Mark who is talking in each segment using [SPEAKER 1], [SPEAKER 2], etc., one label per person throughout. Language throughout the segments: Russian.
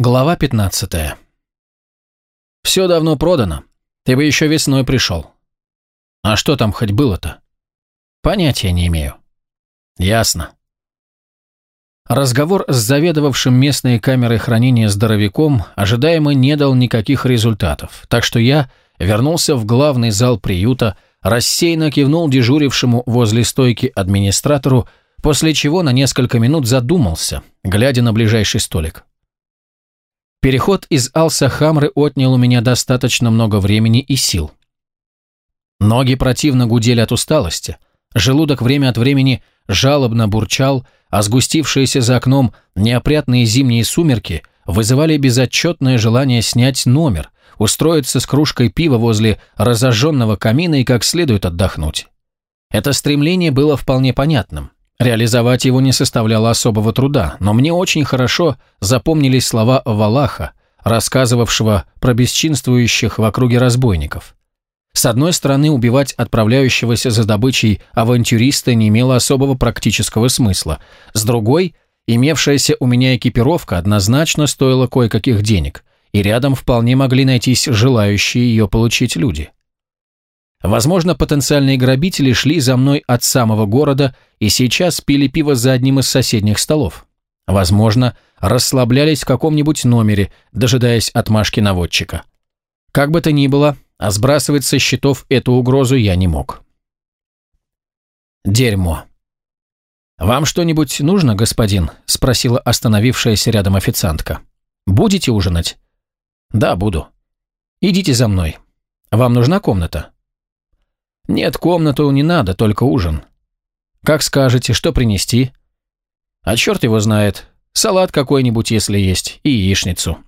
[SPEAKER 1] Глава 15. Все давно продано. Ты бы еще весной пришел. А что там хоть было-то? Понятия не имею. Ясно. Разговор с заведовавшим местной камерой хранения здоровяком ожидаемо не дал никаких результатов, так что я вернулся в главный зал приюта, рассеянно кивнул дежурившему возле стойки администратору, после чего на несколько минут задумался, глядя на ближайший столик. Переход из Алсахамры отнял у меня достаточно много времени и сил. Ноги противно гудели от усталости, желудок время от времени жалобно бурчал, а сгустившиеся за окном неопрятные зимние сумерки вызывали безотчетное желание снять номер, устроиться с кружкой пива возле разожженного камина и как следует отдохнуть. Это стремление было вполне понятным. Реализовать его не составляло особого труда, но мне очень хорошо запомнились слова Валаха, рассказывавшего про бесчинствующих в округе разбойников. С одной стороны, убивать отправляющегося за добычей авантюриста не имело особого практического смысла. С другой, имевшаяся у меня экипировка однозначно стоила кое-каких денег, и рядом вполне могли найтись желающие ее получить люди. Возможно, потенциальные грабители шли за мной от самого города и сейчас пили пиво за одним из соседних столов. Возможно, расслаблялись в каком-нибудь номере, дожидаясь отмашки наводчика. Как бы то ни было, а сбрасывать со счетов эту угрозу я не мог. Дерьмо. «Вам что-нибудь нужно, господин?» – спросила остановившаяся рядом официантка. «Будете ужинать?» «Да, буду. Идите за мной. Вам нужна комната?» «Нет, комнату не надо, только ужин». «Как скажете, что принести?» «А черт его знает. Салат какой-нибудь, если есть, и яичницу».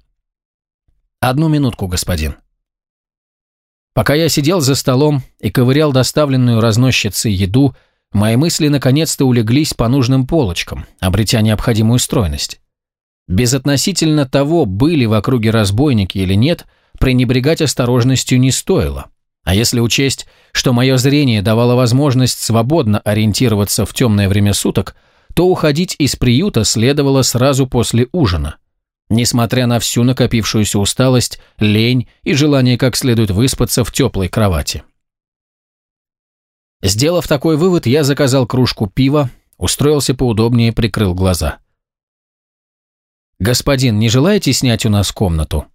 [SPEAKER 1] «Одну минутку, господин». Пока я сидел за столом и ковырял доставленную разносчицей еду, мои мысли наконец-то улеглись по нужным полочкам, обретя необходимую стройность. Безотносительно того, были в округе разбойники или нет, пренебрегать осторожностью не стоило. А если учесть, что мое зрение давало возможность свободно ориентироваться в темное время суток, то уходить из приюта следовало сразу после ужина. Несмотря на всю накопившуюся усталость, лень и желание как следует выспаться в теплой кровати. Сделав такой вывод, я заказал кружку пива, устроился поудобнее, прикрыл глаза. «Господин, не желаете снять у нас комнату?»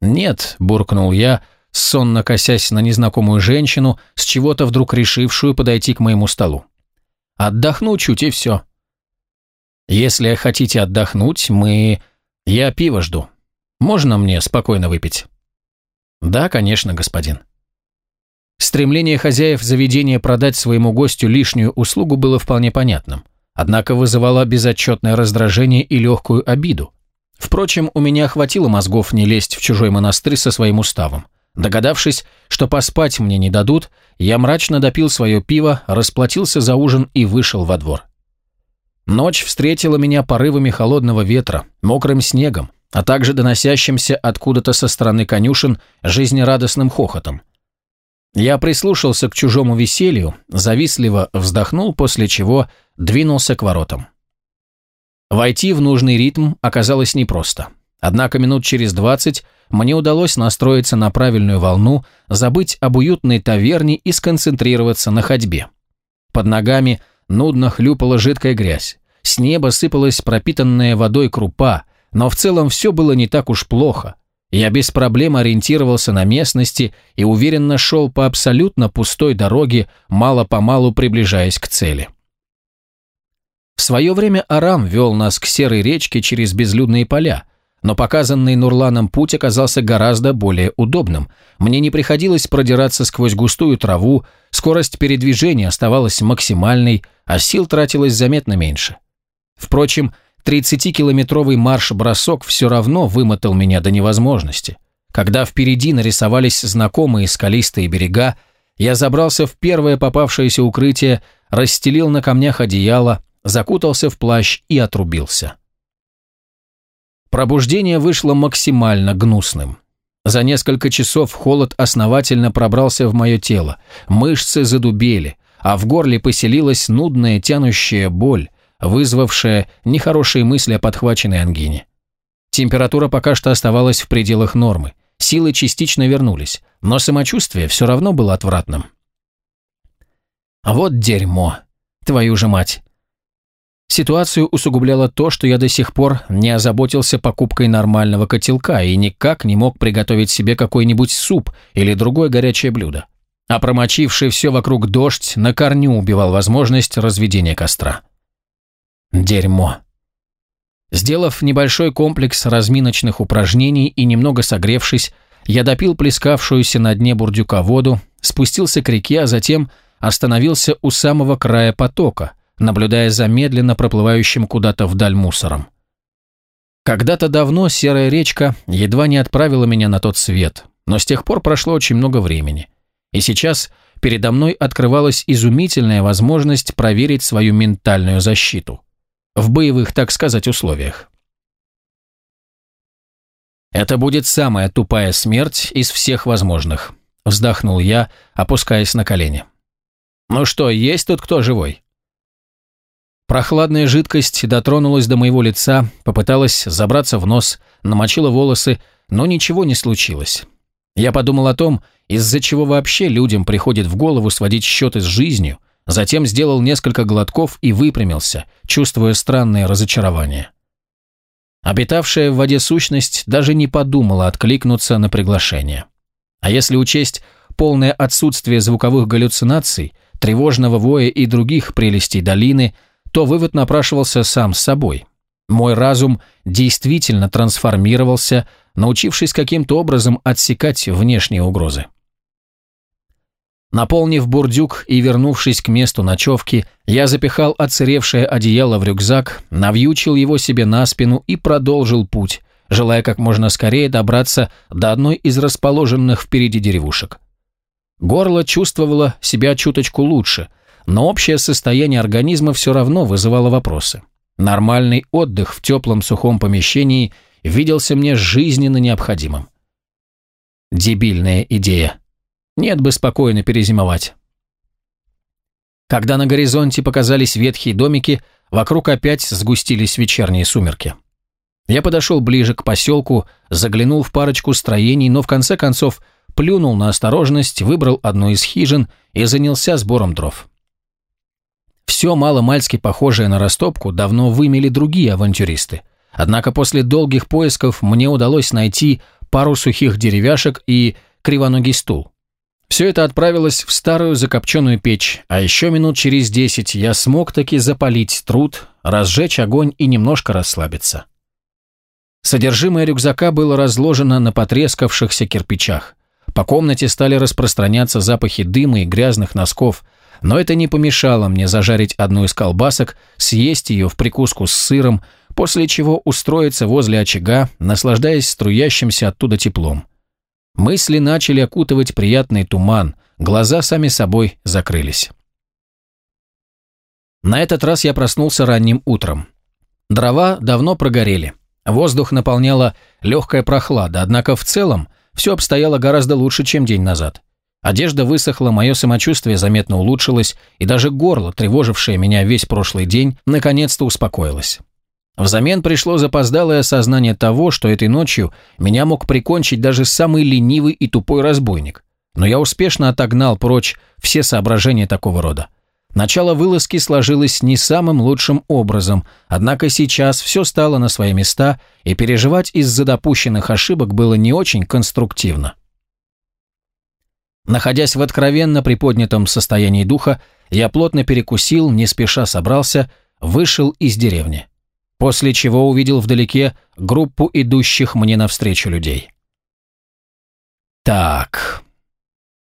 [SPEAKER 1] «Нет», — буркнул я, сонно косясь на незнакомую женщину, с чего-то вдруг решившую подойти к моему столу. «Отдохну чуть и все». «Если хотите отдохнуть, мы...» «Я пиво жду. Можно мне спокойно выпить?» «Да, конечно, господин». Стремление хозяев заведения продать своему гостю лишнюю услугу было вполне понятным, однако вызывало безотчетное раздражение и легкую обиду. Впрочем, у меня хватило мозгов не лезть в чужой монастырь со своим уставом. Догадавшись, что поспать мне не дадут, я мрачно допил свое пиво, расплатился за ужин и вышел во двор. Ночь встретила меня порывами холодного ветра, мокрым снегом, а также доносящимся откуда-то со стороны конюшен жизнерадостным хохотом. Я прислушался к чужому веселью, завистливо вздохнул, после чего двинулся к воротам. Войти в нужный ритм оказалось непросто. Однако минут через двадцать мне удалось настроиться на правильную волну, забыть об уютной таверне и сконцентрироваться на ходьбе. Под ногами нудно хлюпала жидкая грязь. С неба сыпалась пропитанная водой крупа, но в целом все было не так уж плохо. Я без проблем ориентировался на местности и уверенно шел по абсолютно пустой дороге, мало-помалу приближаясь к цели. В свое время Арам вел нас к серой речке через безлюдные поля, но показанный Нурланом путь оказался гораздо более удобным. Мне не приходилось продираться сквозь густую траву, скорость передвижения оставалась максимальной, а сил тратилось заметно меньше. Впрочем, 30-километровый марш-бросок все равно вымотал меня до невозможности. Когда впереди нарисовались знакомые скалистые берега, я забрался в первое попавшееся укрытие, расстелил на камнях одеяло, закутался в плащ и отрубился. Пробуждение вышло максимально гнусным. За несколько часов холод основательно пробрался в мое тело, мышцы задубели, а в горле поселилась нудная тянущая боль, вызвавшая нехорошие мысли о подхваченной ангине. Температура пока что оставалась в пределах нормы, силы частично вернулись, но самочувствие все равно было отвратным. Вот дерьмо, твою же мать. Ситуацию усугубляло то, что я до сих пор не озаботился покупкой нормального котелка и никак не мог приготовить себе какой-нибудь суп или другое горячее блюдо. А промочивший все вокруг дождь на корню убивал возможность разведения костра. Дерьмо. Сделав небольшой комплекс разминочных упражнений и немного согревшись, я допил плескавшуюся на дне бурдюка воду, спустился к реке, а затем остановился у самого края потока, наблюдая за медленно проплывающим куда-то вдаль мусором. Когда-то давно серая речка едва не отправила меня на тот свет, но с тех пор прошло очень много времени. И сейчас передо мной открывалась изумительная возможность проверить свою ментальную защиту. В боевых, так сказать, условиях. «Это будет самая тупая смерть из всех возможных», – вздохнул я, опускаясь на колени. «Ну что, есть тут кто живой?» Прохладная жидкость дотронулась до моего лица, попыталась забраться в нос, намочила волосы, но ничего не случилось. Я подумал о том, из-за чего вообще людям приходит в голову сводить счеты с жизнью, затем сделал несколько глотков и выпрямился, чувствуя странное разочарование. Обитавшая в воде сущность даже не подумала откликнуться на приглашение. А если учесть полное отсутствие звуковых галлюцинаций, тревожного воя и других прелестей долины, то вывод напрашивался сам с собой. Мой разум действительно трансформировался, научившись каким-то образом отсекать внешние угрозы. Наполнив бурдюк и вернувшись к месту ночевки, я запихал оцаревшее одеяло в рюкзак, навьючил его себе на спину и продолжил путь, желая как можно скорее добраться до одной из расположенных впереди деревушек. Горло чувствовало себя чуточку лучше, но общее состояние организма все равно вызывало вопросы. Нормальный отдых в теплом сухом помещении виделся мне жизненно необходимым. Дебильная идея. Нет бы спокойно перезимовать. Когда на горизонте показались ветхие домики, вокруг опять сгустились вечерние сумерки. Я подошел ближе к поселку, заглянул в парочку строений, но в конце концов плюнул на осторожность, выбрал одну из хижин и занялся сбором дров. Все мало-мальски похожее на растопку давно вымели другие авантюристы. Однако после долгих поисков мне удалось найти пару сухих деревяшек и кривоногий стул. Все это отправилось в старую закопченную печь, а еще минут через десять я смог таки запалить труд, разжечь огонь и немножко расслабиться. Содержимое рюкзака было разложено на потрескавшихся кирпичах. По комнате стали распространяться запахи дыма и грязных носков, но это не помешало мне зажарить одну из колбасок, съесть ее в прикуску с сыром, после чего устроиться возле очага, наслаждаясь струящимся оттуда теплом. Мысли начали окутывать приятный туман, глаза сами собой закрылись. На этот раз я проснулся ранним утром. Дрова давно прогорели. Воздух наполняла легкая прохлада, однако в целом все обстояло гораздо лучше, чем день назад. Одежда высохла, мое самочувствие заметно улучшилось, и даже горло, тревожившее меня весь прошлый день, наконец-то успокоилось. Взамен пришло запоздалое осознание того, что этой ночью меня мог прикончить даже самый ленивый и тупой разбойник. Но я успешно отогнал прочь все соображения такого рода. Начало вылазки сложилось не самым лучшим образом, однако сейчас все стало на свои места, и переживать из-за допущенных ошибок было не очень конструктивно. Находясь в откровенно приподнятом состоянии духа, я плотно перекусил, не спеша собрался, вышел из деревни. После чего увидел вдалеке группу идущих мне навстречу людей. Так.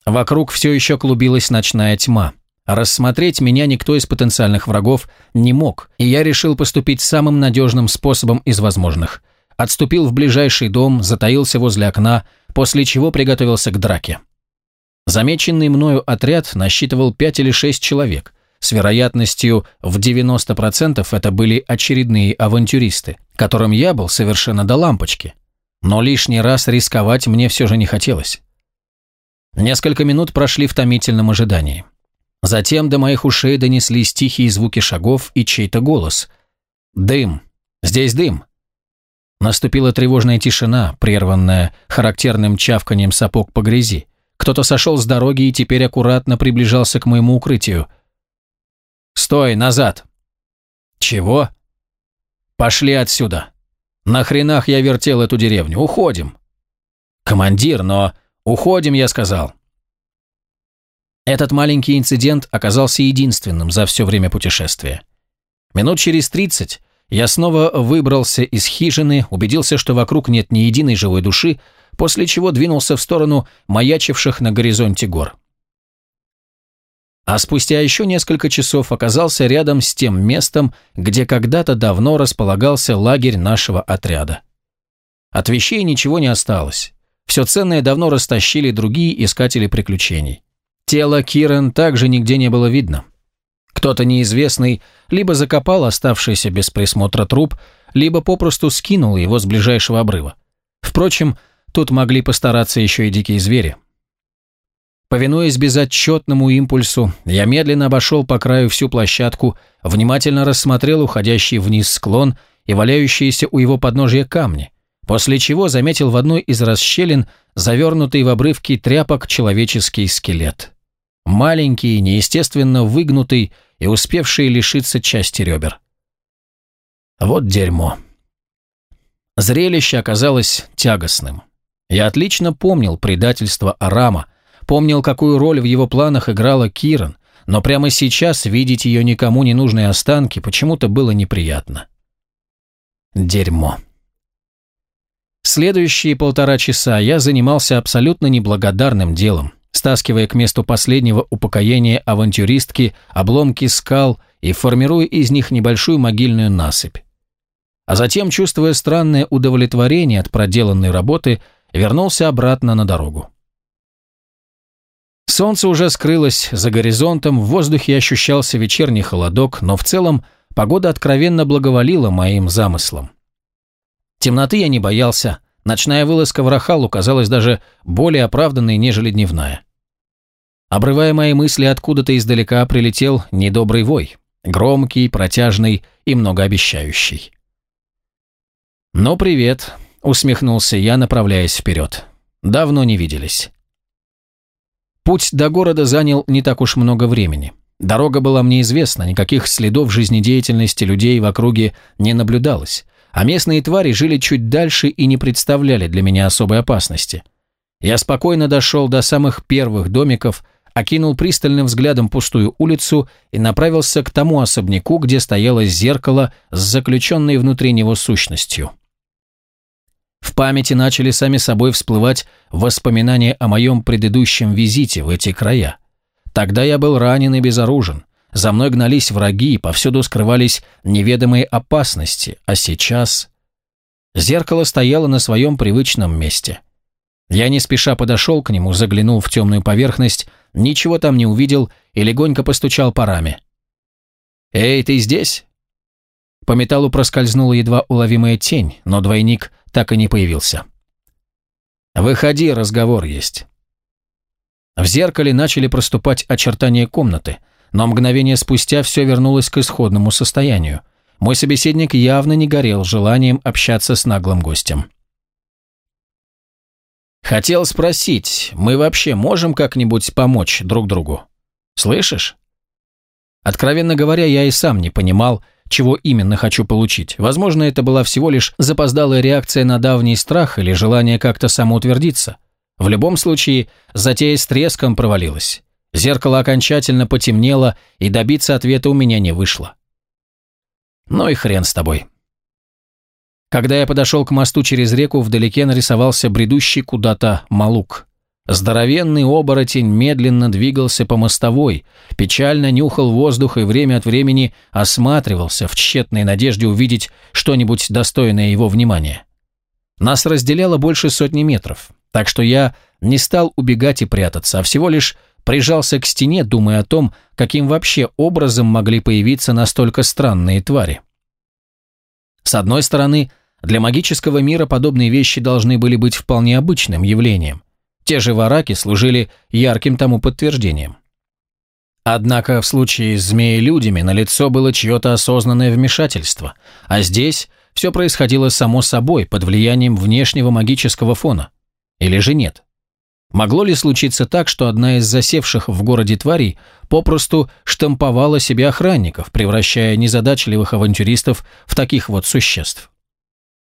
[SPEAKER 1] Вокруг все еще клубилась ночная тьма. Рассмотреть меня никто из потенциальных врагов не мог, и я решил поступить самым надежным способом из возможных. Отступил в ближайший дом, затаился возле окна, после чего приготовился к драке. Замеченный мною отряд насчитывал пять или шесть человек. С вероятностью в 90% это были очередные авантюристы, которым я был совершенно до лампочки. Но лишний раз рисковать мне все же не хотелось. Несколько минут прошли в томительном ожидании. Затем до моих ушей донеслись тихие звуки шагов и чей-то голос. «Дым! Здесь дым!» Наступила тревожная тишина, прерванная характерным чавканием сапог по грязи. Кто-то сошел с дороги и теперь аккуратно приближался к моему укрытию. «Стой, назад!» «Чего?» «Пошли отсюда! На хренах я вертел эту деревню, уходим!» «Командир, но...» «Уходим», я сказал. Этот маленький инцидент оказался единственным за все время путешествия. Минут через тридцать я снова выбрался из хижины, убедился, что вокруг нет ни единой живой души, после чего двинулся в сторону маячивших на горизонте гор. А спустя еще несколько часов оказался рядом с тем местом, где когда-то давно располагался лагерь нашего отряда. От вещей ничего не осталось. Все ценное давно растащили другие искатели приключений. Тело Кирен также нигде не было видно. Кто-то неизвестный либо закопал оставшийся без присмотра труп, либо попросту скинул его с ближайшего обрыва. Впрочем, тут могли постараться еще и дикие звери. Повинуясь безотчетному импульсу, я медленно обошел по краю всю площадку, внимательно рассмотрел уходящий вниз склон и валяющиеся у его подножия камни, после чего заметил в одной из расщелин завернутый в обрывки тряпок человеческий скелет. Маленький, неестественно выгнутый, и успевшие лишиться части ребер. Вот дерьмо. Зрелище оказалось тягостным. Я отлично помнил предательство Арама, помнил, какую роль в его планах играла Киран, но прямо сейчас видеть ее никому не нужные останки почему-то было неприятно. Дерьмо. Следующие полтора часа я занимался абсолютно неблагодарным делом, стаскивая к месту последнего упокоения авантюристки обломки скал и формируя из них небольшую могильную насыпь. А затем, чувствуя странное удовлетворение от проделанной работы, вернулся обратно на дорогу. Солнце уже скрылось за горизонтом, в воздухе ощущался вечерний холодок, но в целом погода откровенно благоволила моим замыслам. Темноты я не боялся, ночная вылазка в Рахалу казалась даже более оправданной, нежели дневная. Обрывая мои мысли, откуда-то издалека прилетел недобрый вой, громкий, протяжный и многообещающий. «Ну, привет», — усмехнулся я, направляясь вперед. «Давно не виделись». Путь до города занял не так уж много времени. Дорога была мне известна, никаких следов жизнедеятельности людей в округе не наблюдалось, а местные твари жили чуть дальше и не представляли для меня особой опасности. Я спокойно дошел до самых первых домиков, окинул пристальным взглядом пустую улицу и направился к тому особняку, где стояло зеркало с заключенной внутри него сущностью. В памяти начали сами собой всплывать воспоминания о моем предыдущем визите в эти края. Тогда я был ранен и безоружен. За мной гнались враги, повсюду скрывались неведомые опасности, а сейчас... Зеркало стояло на своем привычном месте. Я не спеша подошел к нему, заглянул в темную поверхность, ничего там не увидел и легонько постучал парами. «Эй, ты здесь?» По металлу проскользнула едва уловимая тень, но двойник так и не появился. «Выходи, разговор есть». В зеркале начали проступать очертания комнаты, но мгновение спустя все вернулось к исходному состоянию. Мой собеседник явно не горел желанием общаться с наглым гостем. Хотел спросить, мы вообще можем как-нибудь помочь друг другу? Слышишь? Откровенно говоря, я и сам не понимал, чего именно хочу получить. Возможно, это была всего лишь запоздалая реакция на давний страх или желание как-то самоутвердиться. В любом случае, затея с треском провалилась. Зеркало окончательно потемнело, и добиться ответа у меня не вышло. Ну и хрен с тобой. Когда я подошел к мосту через реку, вдалеке нарисовался бредущий куда-то Малук. Здоровенный оборотень медленно двигался по мостовой, печально нюхал воздух и время от времени осматривался в тщетной надежде увидеть что-нибудь достойное его внимания. Нас разделяло больше сотни метров, так что я не стал убегать и прятаться, а всего лишь прижался к стене, думая о том, каким вообще образом могли появиться настолько странные твари. С одной стороны, для магического мира подобные вещи должны были быть вполне обычным явлением. Те же вараки служили ярким тому подтверждением. Однако в случае с змеи-людями налицо было чье-то осознанное вмешательство, а здесь все происходило само собой, под влиянием внешнего магического фона. Или же нет? Могло ли случиться так, что одна из засевших в городе тварей попросту штамповала себе охранников, превращая незадачливых авантюристов в таких вот существ?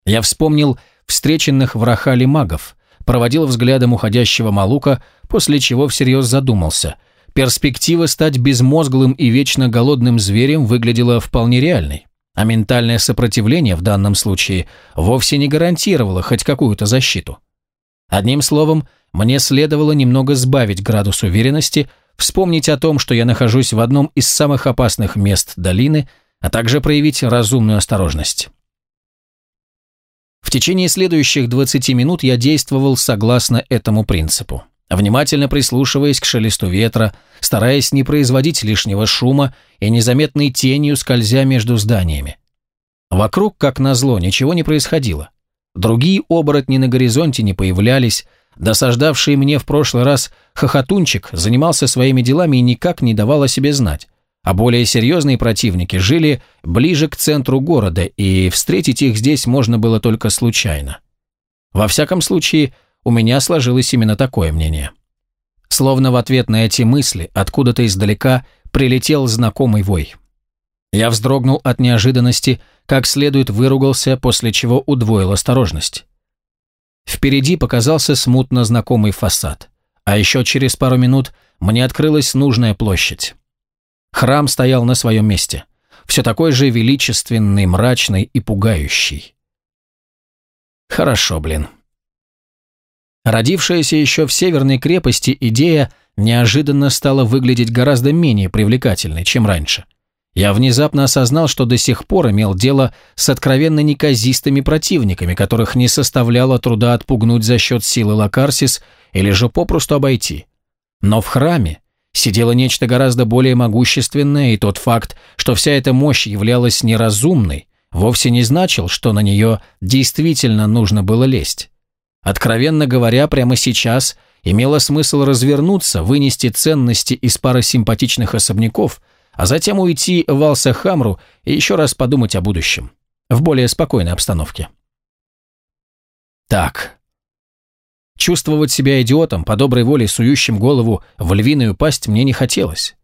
[SPEAKER 1] Я вспомнил встреченных в Рахале магов, проводил взглядом уходящего Малука, после чего всерьез задумался. Перспектива стать безмозглым и вечно голодным зверем выглядела вполне реальной, а ментальное сопротивление в данном случае вовсе не гарантировало хоть какую-то защиту. Одним словом, мне следовало немного сбавить градус уверенности, вспомнить о том, что я нахожусь в одном из самых опасных мест долины, а также проявить разумную осторожность. В течение следующих 20 минут я действовал согласно этому принципу, внимательно прислушиваясь к шелесту ветра, стараясь не производить лишнего шума и незаметной тенью скользя между зданиями. Вокруг, как назло, ничего не происходило. Другие оборотни на горизонте не появлялись, Досаждавший мне в прошлый раз хохотунчик занимался своими делами и никак не давал о себе знать, а более серьезные противники жили ближе к центру города, и встретить их здесь можно было только случайно. Во всяком случае, у меня сложилось именно такое мнение. Словно в ответ на эти мысли откуда-то издалека прилетел знакомый вой. Я вздрогнул от неожиданности, как следует выругался, после чего удвоил осторожность. Впереди показался смутно знакомый фасад. А еще через пару минут мне открылась нужная площадь. Храм стоял на своем месте. Все такой же величественный, мрачный и пугающий. Хорошо, блин. Родившаяся еще в Северной крепости идея неожиданно стала выглядеть гораздо менее привлекательной, чем раньше. Я внезапно осознал, что до сих пор имел дело с откровенно неказистыми противниками, которых не составляло труда отпугнуть за счет силы Лакарсис или же попросту обойти. Но в храме сидело нечто гораздо более могущественное, и тот факт, что вся эта мощь являлась неразумной, вовсе не значил, что на нее действительно нужно было лезть. Откровенно говоря, прямо сейчас имело смысл развернуться, вынести ценности из пары симпатичных особняков – а затем уйти в Алсахамру и еще раз подумать о будущем. В более спокойной обстановке. Так. Чувствовать себя идиотом, по доброй воле сующим голову в львиную пасть мне не хотелось.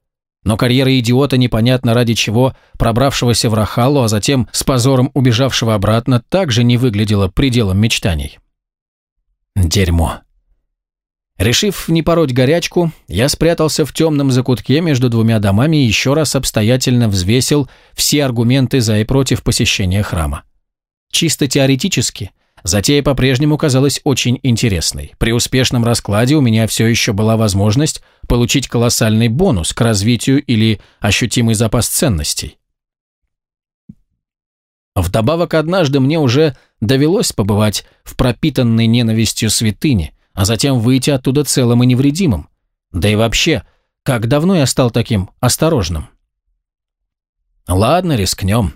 [SPEAKER 1] Но карьера идиота, непонятно ради чего, пробравшегося в Рахалу, а затем с позором убежавшего обратно, также не выглядела пределом мечтаний. Дерьмо. Решив не пороть горячку, я спрятался в темном закутке между двумя домами и еще раз обстоятельно взвесил все аргументы за и против посещения храма. Чисто теоретически, затея по-прежнему казалась очень интересной. При успешном раскладе у меня все еще была возможность получить колоссальный бонус к развитию или ощутимый запас ценностей. Вдобавок однажды мне уже довелось побывать в пропитанной ненавистью святыне, а затем выйти оттуда целым и невредимым. Да и вообще, как давно я стал таким осторожным? Ладно, рискнем.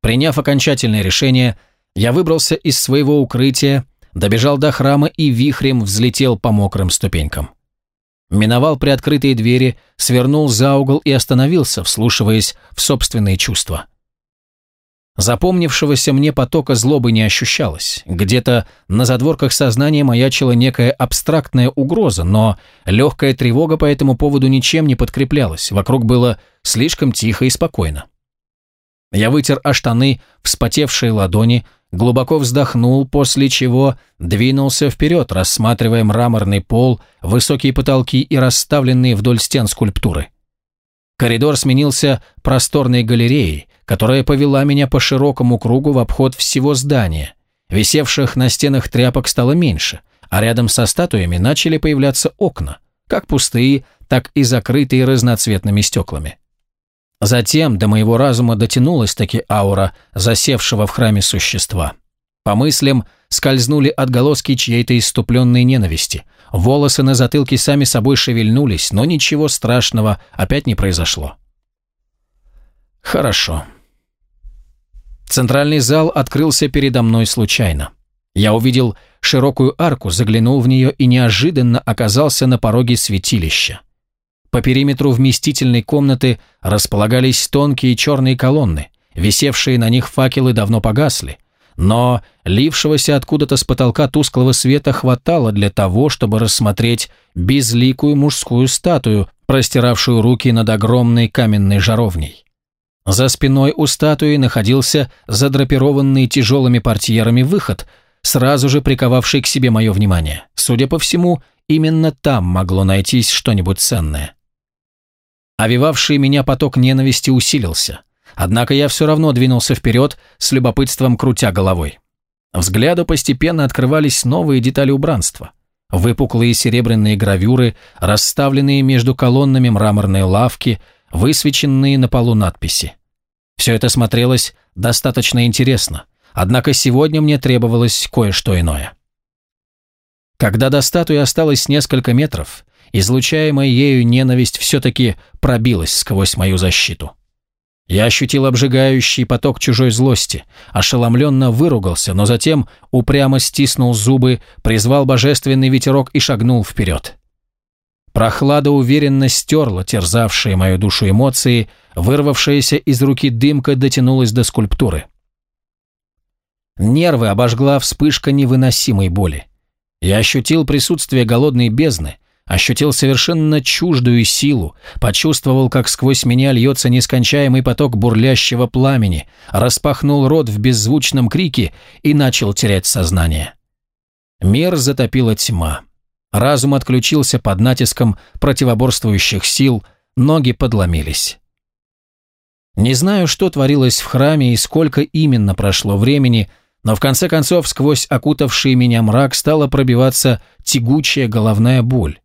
[SPEAKER 1] Приняв окончательное решение, я выбрался из своего укрытия, добежал до храма и вихрем взлетел по мокрым ступенькам. Миновал приоткрытые двери, свернул за угол и остановился, вслушиваясь в собственные чувства. Запомнившегося мне потока злобы не ощущалось. Где-то на задворках сознания маячила некая абстрактная угроза, но легкая тревога по этому поводу ничем не подкреплялась. Вокруг было слишком тихо и спокойно. Я вытер о штаны вспотевшие ладони, глубоко вздохнул, после чего двинулся вперед, рассматривая мраморный пол, высокие потолки и расставленные вдоль стен скульптуры. Коридор сменился просторной галереей, которая повела меня по широкому кругу в обход всего здания. Висевших на стенах тряпок стало меньше, а рядом со статуями начали появляться окна, как пустые, так и закрытые разноцветными стеклами. Затем до моего разума дотянулась таки аура засевшего в храме существа. По мыслям скользнули отголоски чьей-то иступленной ненависти. Волосы на затылке сами собой шевельнулись, но ничего страшного опять не произошло. Хорошо. Центральный зал открылся передо мной случайно. Я увидел широкую арку, заглянул в нее и неожиданно оказался на пороге святилища. По периметру вместительной комнаты располагались тонкие черные колонны, висевшие на них факелы давно погасли, но лившегося откуда-то с потолка тусклого света хватало для того, чтобы рассмотреть безликую мужскую статую, простиравшую руки над огромной каменной жаровней. За спиной у статуи находился задрапированный тяжелыми портьерами выход, сразу же приковавший к себе мое внимание. Судя по всему, именно там могло найтись что-нибудь ценное. Овивавший меня поток ненависти усилился. Однако я все равно двинулся вперед, с любопытством крутя головой. Взгляду постепенно открывались новые детали убранства. Выпуклые серебряные гравюры, расставленные между колоннами мраморные лавки, высвеченные на полу надписи. Все это смотрелось достаточно интересно, однако сегодня мне требовалось кое-что иное. Когда до статуи осталось несколько метров, излучаемая ею ненависть все-таки пробилась сквозь мою защиту. Я ощутил обжигающий поток чужой злости, ошеломленно выругался, но затем упрямо стиснул зубы, призвал божественный ветерок и шагнул вперед. Прохлада уверенно стерла терзавшие мою душу эмоции, вырвавшаяся из руки дымка дотянулась до скульптуры. Нервы обожгла вспышка невыносимой боли. Я ощутил присутствие голодной бездны, ощутил совершенно чуждую силу, почувствовал, как сквозь меня льется нескончаемый поток бурлящего пламени, распахнул рот в беззвучном крике и начал терять сознание. Мир затопила тьма. Разум отключился под натиском противоборствующих сил, ноги подломились. Не знаю, что творилось в храме и сколько именно прошло времени, но в конце концов сквозь окутавший меня мрак стала пробиваться тягучая головная боль.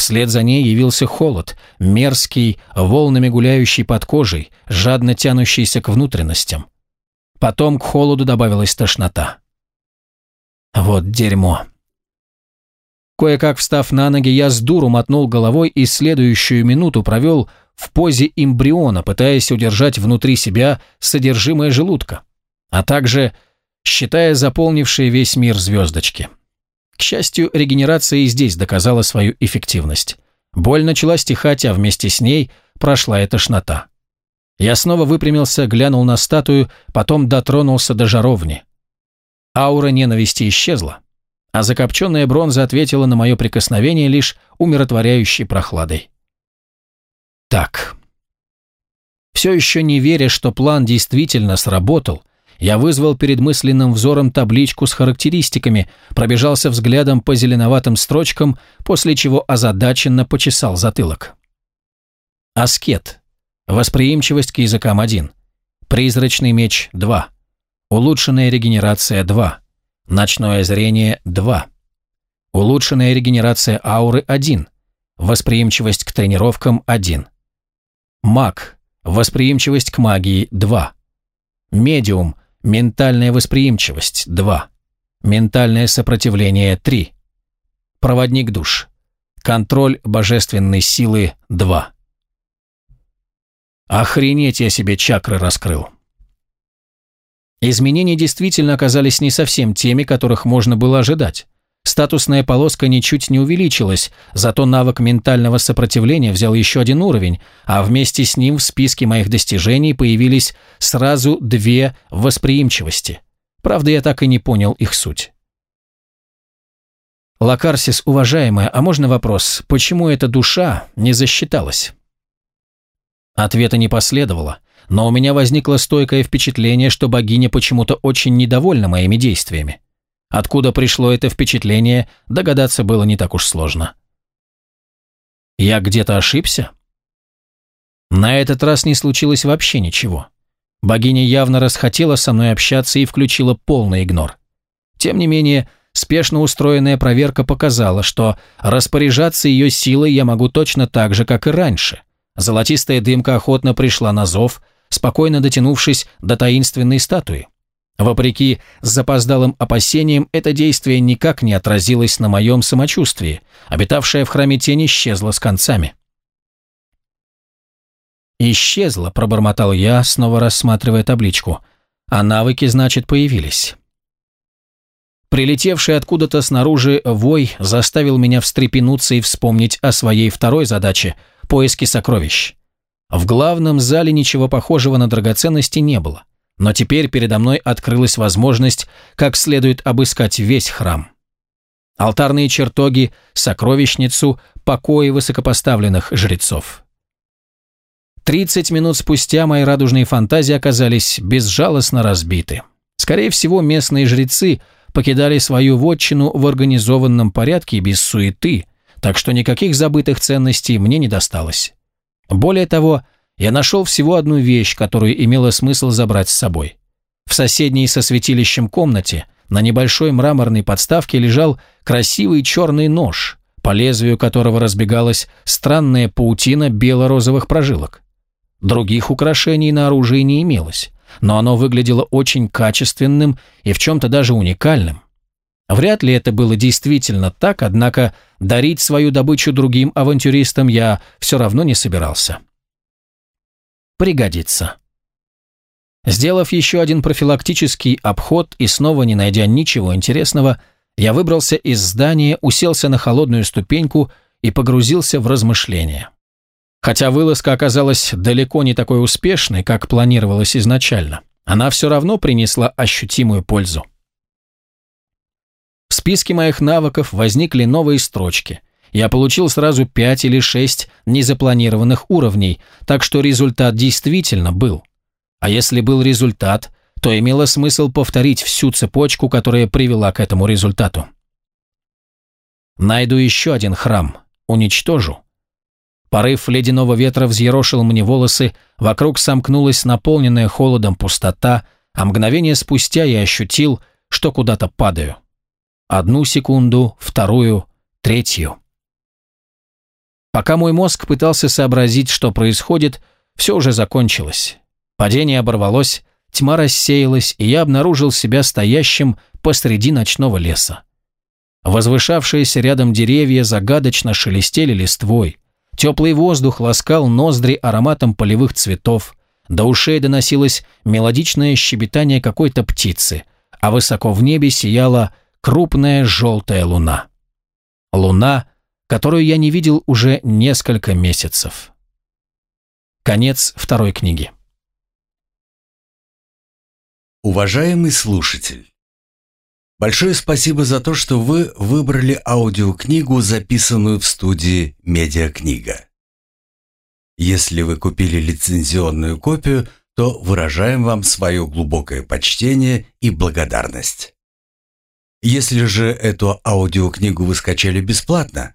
[SPEAKER 1] Вслед за ней явился холод, мерзкий, волнами гуляющий под кожей, жадно тянущийся к внутренностям. Потом к холоду добавилась тошнота. Вот дерьмо. Кое-как встав на ноги, я с дуру мотнул головой и следующую минуту провел в позе эмбриона, пытаясь удержать внутри себя содержимое желудка, а также считая заполнившие весь мир звездочки. К счастью, регенерация и здесь доказала свою эффективность. Боль начала стихать, а вместе с ней прошла и тошнота. Я снова выпрямился, глянул на статую, потом дотронулся до жаровни. Аура ненависти исчезла, а закопченная бронза ответила на мое прикосновение лишь умиротворяющей прохладой. Так. Все еще не веря, что план действительно сработал, я вызвал перед мысленным взором табличку с характеристиками, пробежался взглядом по зеленоватым строчкам, после чего озадаченно почесал затылок. Аскет. Восприимчивость к языкам 1. Призрачный меч 2. Улучшенная регенерация 2. Ночное зрение 2. Улучшенная регенерация ауры 1. Восприимчивость к тренировкам 1. Маг. Восприимчивость к магии 2. Медиум. Ментальная восприимчивость – 2. Ментальное сопротивление – 3. Проводник душ. Контроль божественной силы – 2. Охренеть я себе чакры раскрыл. Изменения действительно оказались не совсем теми, которых можно было ожидать. Статусная полоска ничуть не увеличилась, зато навык ментального сопротивления взял еще один уровень, а вместе с ним в списке моих достижений появились сразу две восприимчивости. Правда, я так и не понял их суть. Лакарсис, уважаемая, а можно вопрос, почему эта душа не засчиталась? Ответа не последовало, но у меня возникло стойкое впечатление, что богиня почему-то очень недовольна моими действиями. Откуда пришло это впечатление, догадаться было не так уж сложно. Я где-то ошибся? На этот раз не случилось вообще ничего. Богиня явно расхотела со мной общаться и включила полный игнор. Тем не менее, спешно устроенная проверка показала, что распоряжаться ее силой я могу точно так же, как и раньше. Золотистая дымка охотно пришла на зов, спокойно дотянувшись до таинственной статуи. Вопреки запоздалым опасениям, это действие никак не отразилось на моем самочувствии. Обитавшая в храме тень исчезла с концами. «Исчезла», — пробормотал я, снова рассматривая табличку. «А навыки, значит, появились». Прилетевший откуда-то снаружи вой заставил меня встрепенуться и вспомнить о своей второй задаче – поиске сокровищ. В главном зале ничего похожего на драгоценности не было. Но теперь передо мной открылась возможность как следует обыскать весь храм. Алтарные чертоги, сокровищницу, покои высокопоставленных жрецов. Тридцать минут спустя мои радужные фантазии оказались безжалостно разбиты. Скорее всего, местные жрецы покидали свою вотчину в организованном порядке и без суеты, так что никаких забытых ценностей мне не досталось. Более того, я нашел всего одну вещь, которую имело смысл забрать с собой. В соседней со святилищем комнате на небольшой мраморной подставке лежал красивый черный нож, по лезвию которого разбегалась странная паутина бело-розовых прожилок. Других украшений на оружии не имелось, но оно выглядело очень качественным и в чем-то даже уникальным. Вряд ли это было действительно так, однако дарить свою добычу другим авантюристам я все равно не собирался. Пригодится. Сделав еще один профилактический обход и снова не найдя ничего интересного, я выбрался из здания, уселся на холодную ступеньку и погрузился в размышления. Хотя вылазка оказалась далеко не такой успешной, как планировалось изначально, она все равно принесла ощутимую пользу. В списке моих навыков возникли новые строчки. Я получил сразу пять или шесть незапланированных уровней, так что результат действительно был. А если был результат, то имело смысл повторить всю цепочку, которая привела к этому результату. Найду еще один храм, уничтожу, Порыв ледяного ветра взъерошил мне волосы, вокруг сомкнулась наполненная холодом пустота, а мгновение спустя я ощутил, что куда-то падаю. Одну секунду, вторую, третью. Пока мой мозг пытался сообразить, что происходит, все уже закончилось. Падение оборвалось, тьма рассеялась, и я обнаружил себя стоящим посреди ночного леса. Возвышавшиеся рядом деревья загадочно шелестели листвой. Теплый воздух ласкал ноздри ароматом полевых цветов, до ушей доносилось мелодичное щебетание какой-то птицы, а высоко в небе сияла крупная желтая луна. Луна, которую я не видел уже несколько месяцев. Конец второй книги.
[SPEAKER 2] Уважаемый слушатель, Большое спасибо за то, что вы выбрали аудиокнигу, записанную в студии «Медиакнига». Если вы купили лицензионную копию, то выражаем вам свое глубокое почтение и благодарность. Если же эту аудиокнигу вы скачали бесплатно,